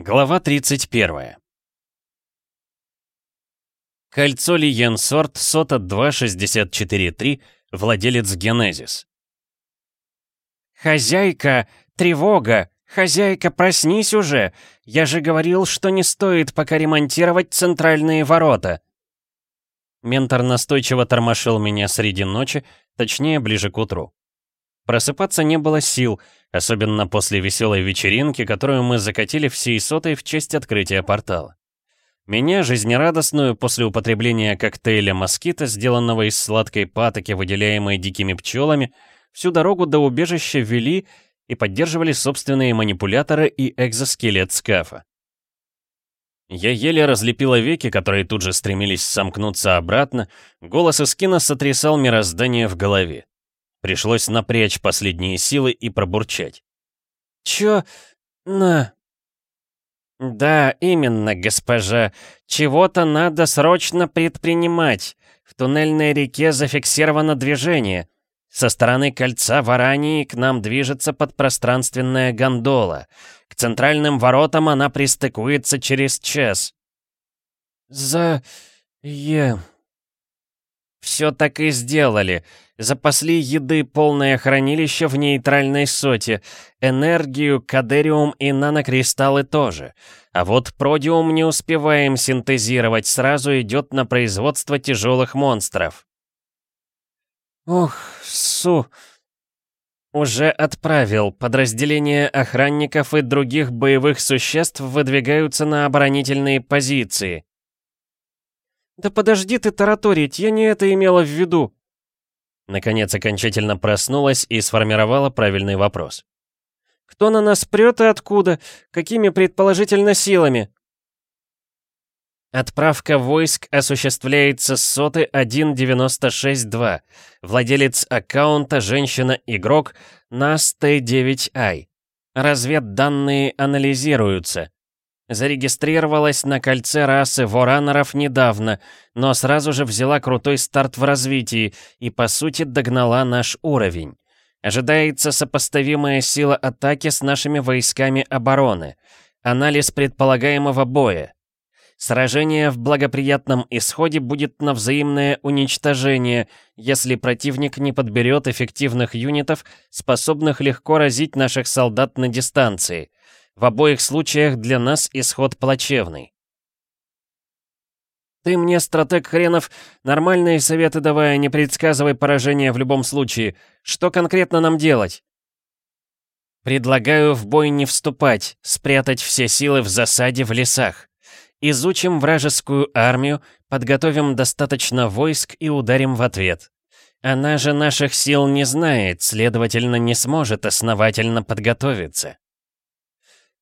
Глава 31. Кольцо Лиен-Сорт Сота 264.3, владелец Генезис. «Хозяйка! Тревога! Хозяйка, проснись уже! Я же говорил, что не стоит пока ремонтировать центральные ворота!» Ментор настойчиво тормошил меня среди ночи, точнее, ближе к утру. Просыпаться не было сил, особенно после веселой вечеринки, которую мы закатили всей сотой в честь открытия портала. Меня, жизнерадостную, после употребления коктейля москита, сделанного из сладкой патоки, выделяемой дикими пчелами, всю дорогу до убежища вели и поддерживали собственные манипуляторы и экзоскелет скафа. Я еле разлепила веки, которые тут же стремились сомкнуться обратно, голос Искина сотрясал мироздание в голове. Пришлось напрячь последние силы и пробурчать. «Чё? На...» «Да, именно, госпожа. Чего-то надо срочно предпринимать. В туннельной реке зафиксировано движение. Со стороны кольца Варании к нам движется подпространственная гондола. К центральным воротам она пристыкуется через час». «За... е...» «Все так и сделали. Запасли еды полное хранилище в нейтральной соте, энергию, кадериум и нанокристаллы тоже. А вот продиум не успеваем синтезировать, сразу идет на производство тяжелых монстров. Ух, су... Уже отправил. Подразделения охранников и других боевых существ выдвигаются на оборонительные позиции. «Да подожди ты тараторить, я не это имела в виду», Наконец окончательно проснулась и сформировала правильный вопрос. «Кто на нас прет и откуда? Какими предположительно силами?» Отправка войск осуществляется с соты 1.96.2. Владелец аккаунта «Женщина-игрок» нас Т9i. Разведданные анализируются. Зарегистрировалась на кольце расы вораноров недавно, но сразу же взяла крутой старт в развитии и, по сути, догнала наш уровень. Ожидается сопоставимая сила атаки с нашими войсками обороны. Анализ предполагаемого боя. Сражение в благоприятном исходе будет на взаимное уничтожение, если противник не подберет эффективных юнитов, способных легко разить наших солдат на дистанции. В обоих случаях для нас исход плачевный. Ты мне, стратег хренов, нормальные советы давай, а не предсказывай поражение в любом случае. Что конкретно нам делать? Предлагаю в бой не вступать, спрятать все силы в засаде в лесах. Изучим вражескую армию, подготовим достаточно войск и ударим в ответ. Она же наших сил не знает, следовательно, не сможет основательно подготовиться.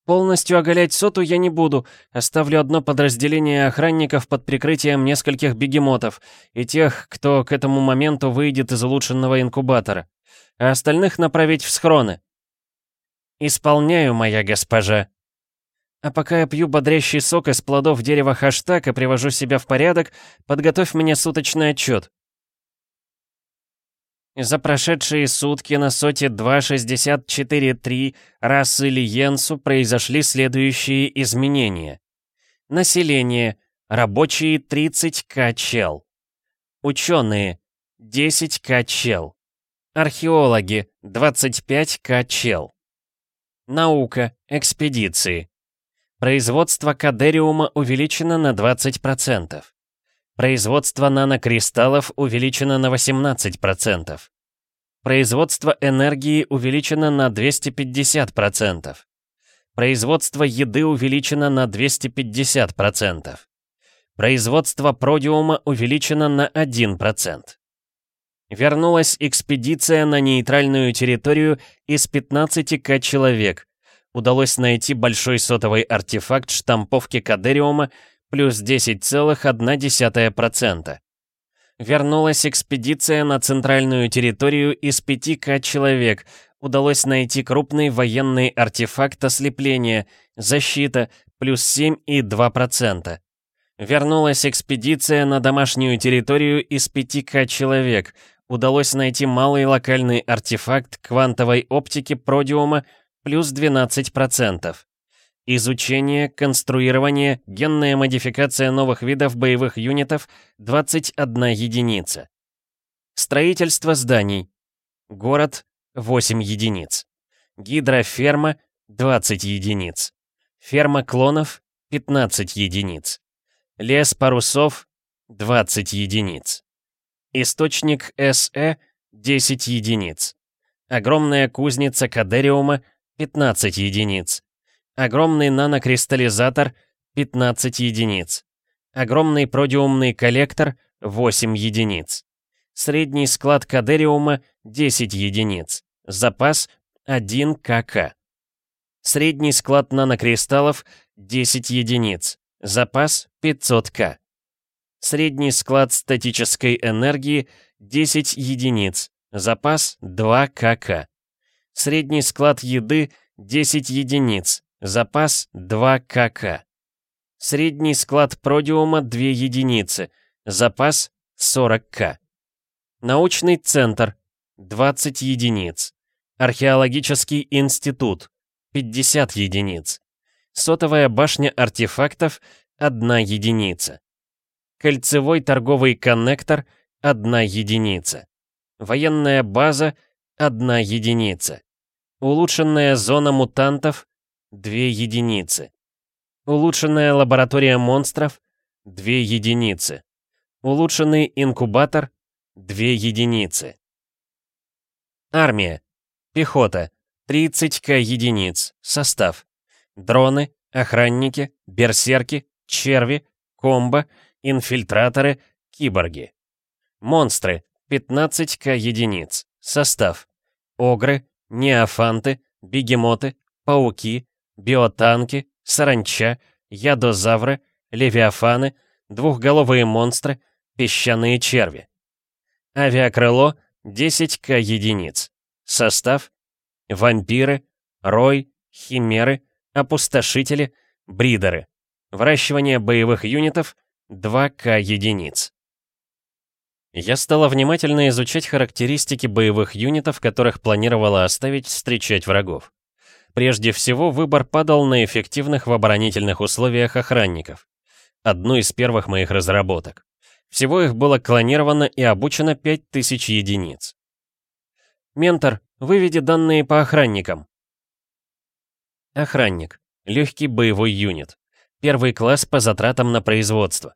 Полностью оголять соту я не буду. Оставлю одно подразделение охранников под прикрытием нескольких бегемотов и тех, кто к этому моменту выйдет из улучшенного инкубатора. А остальных направить в схроны. Исполняю, моя госпожа. А пока я пью бодрящий сок из плодов дерева хаштаг и привожу себя в порядок, подготовь мне суточный отчет. За прошедшие сутки на соте 2.64.3 расы Лиенсу произошли следующие изменения. Население. Рабочие 30к чел. Ученые. 10к чел. Археологи. 25к чел. Наука. Экспедиции. Производство кадериума увеличено на 20%. Производство нанокристаллов увеличено на 18%. Производство энергии увеличено на 250%. Производство еды увеличено на 250%. Производство продиума увеличено на 1%. Вернулась экспедиция на нейтральную территорию из 15к человек. Удалось найти большой сотовый артефакт штамповки кадериума плюс 10,1%. Вернулась экспедиция на центральную территорию из 5К человек. Удалось найти крупный военный артефакт ослепления, защита, плюс 7,2%. Вернулась экспедиция на домашнюю территорию из 5К человек. Удалось найти малый локальный артефакт квантовой оптики продиума, плюс 12%. Изучение, конструирование, генная модификация новых видов боевых юнитов — 21 единица. Строительство зданий. Город — 8 единиц. Гидроферма — 20 единиц. Ферма клонов — 15 единиц. Лес парусов — 20 единиц. Источник СЭ — 10 единиц. Огромная кузница Кадериума — 15 единиц. Огромный нанокристаллизатор — 15 единиц. Огромный продиумный коллектор — 8 единиц. Средний склад Кадериума — 10 единиц. Запас — 1 КК. Средний склад нанокристаллов — 10 единиц. Запас — 500 К. Средний склад статической энергии — 10 единиц. Запас — 2 КК. Средний склад еды — 10 единиц. Запас 2 КК. Средний склад продиума 2 единицы. Запас 40 К. Научный центр 20 единиц. Археологический институт 50 единиц. Сотовая башня артефактов 1 единица. Кольцевой торговый коннектор 1 единица. Военная база 1 единица. Улучшенная зона мутантов 2 единицы. Улучшенная лаборатория монстров — 2 единицы. Улучшенный инкубатор — 2 единицы. Армия. Пехота. 30к единиц. Состав. Дроны, охранники, берсерки, черви, комбо, инфильтраторы, киборги. Монстры. 15к единиц. Состав. Огры, неофанты, бегемоты, пауки, биотанки, саранча, ядозавры, левиафаны, двухголовые монстры, песчаные черви. Авиакрыло 10к единиц. Состав вампиры, рой, химеры, опустошители, бридеры. Выращивание боевых юнитов 2к единиц. Я стала внимательно изучать характеристики боевых юнитов, которых планировала оставить встречать врагов. Прежде всего, выбор падал на эффективных в оборонительных условиях охранников. Одну из первых моих разработок. Всего их было клонировано и обучено 5000 единиц. Ментор, выведи данные по охранникам. Охранник. Легкий боевой юнит. Первый класс по затратам на производство.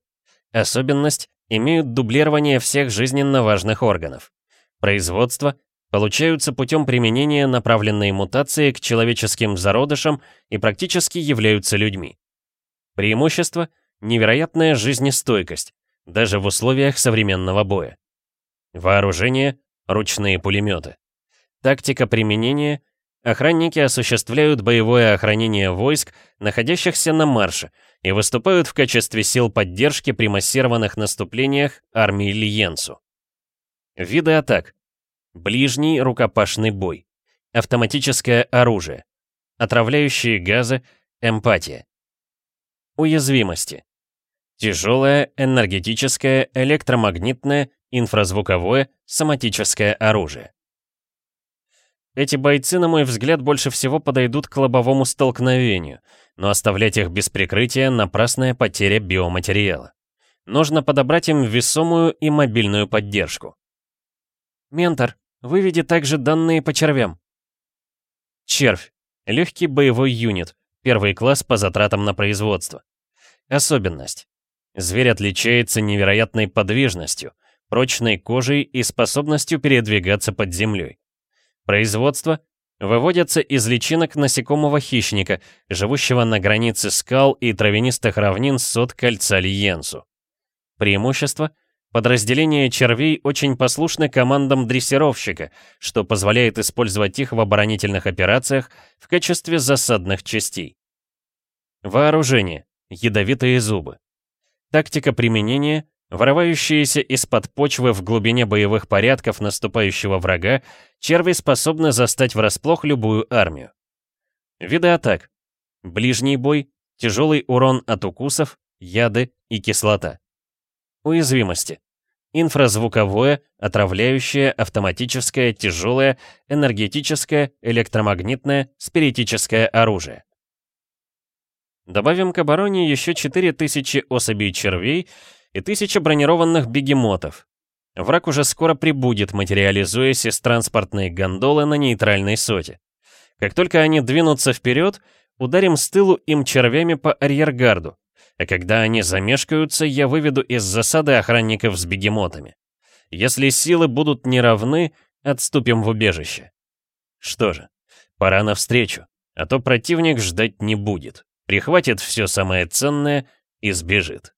Особенность – имеют дублирование всех жизненно важных органов. Производство получаются путем применения направленной мутации к человеческим зародышам и практически являются людьми. Преимущество — невероятная жизнестойкость, даже в условиях современного боя. Вооружение — ручные пулеметы. Тактика применения — охранники осуществляют боевое охранение войск, находящихся на марше, и выступают в качестве сил поддержки при массированных наступлениях армии Лиенсу. Виды атак — Ближний рукопашный бой. Автоматическое оружие. Отравляющие газы. Эмпатия. Уязвимости. Тяжелое, энергетическое, электромагнитное, инфразвуковое, соматическое оружие. Эти бойцы, на мой взгляд, больше всего подойдут к лобовому столкновению, но оставлять их без прикрытия — напрасная потеря биоматериала. Нужно подобрать им весомую и мобильную поддержку. «Ментор, выведи также данные по червям». Червь. Легкий боевой юнит. Первый класс по затратам на производство. Особенность. Зверь отличается невероятной подвижностью, прочной кожей и способностью передвигаться под землей. Производство. Выводятся из личинок насекомого хищника, живущего на границе скал и травянистых равнин сот кольца Лиенсу. Преимущество — Подразделения червей очень послушны командам дрессировщика, что позволяет использовать их в оборонительных операциях в качестве засадных частей. Вооружение. Ядовитые зубы. Тактика применения. Вырывающиеся из-под почвы в глубине боевых порядков наступающего врага, черви способны застать врасплох любую армию. Виды атак. Ближний бой, тяжелый урон от укусов, яды и кислота. Уязвимости. Инфразвуковое, отравляющее, автоматическое, тяжелое, энергетическое, электромагнитное, спиритическое оружие. Добавим к обороне еще 4000 особей червей и 1000 бронированных бегемотов. Враг уже скоро прибудет, материализуясь из транспортной гондолы на нейтральной соте. Как только они двинутся вперед, ударим с тылу им червями по арьергарду, а когда они замешкаются, я выведу из засады охранников с бегемотами. Если силы будут неравны, отступим в убежище. Что же, пора навстречу, а то противник ждать не будет, прихватит все самое ценное и сбежит.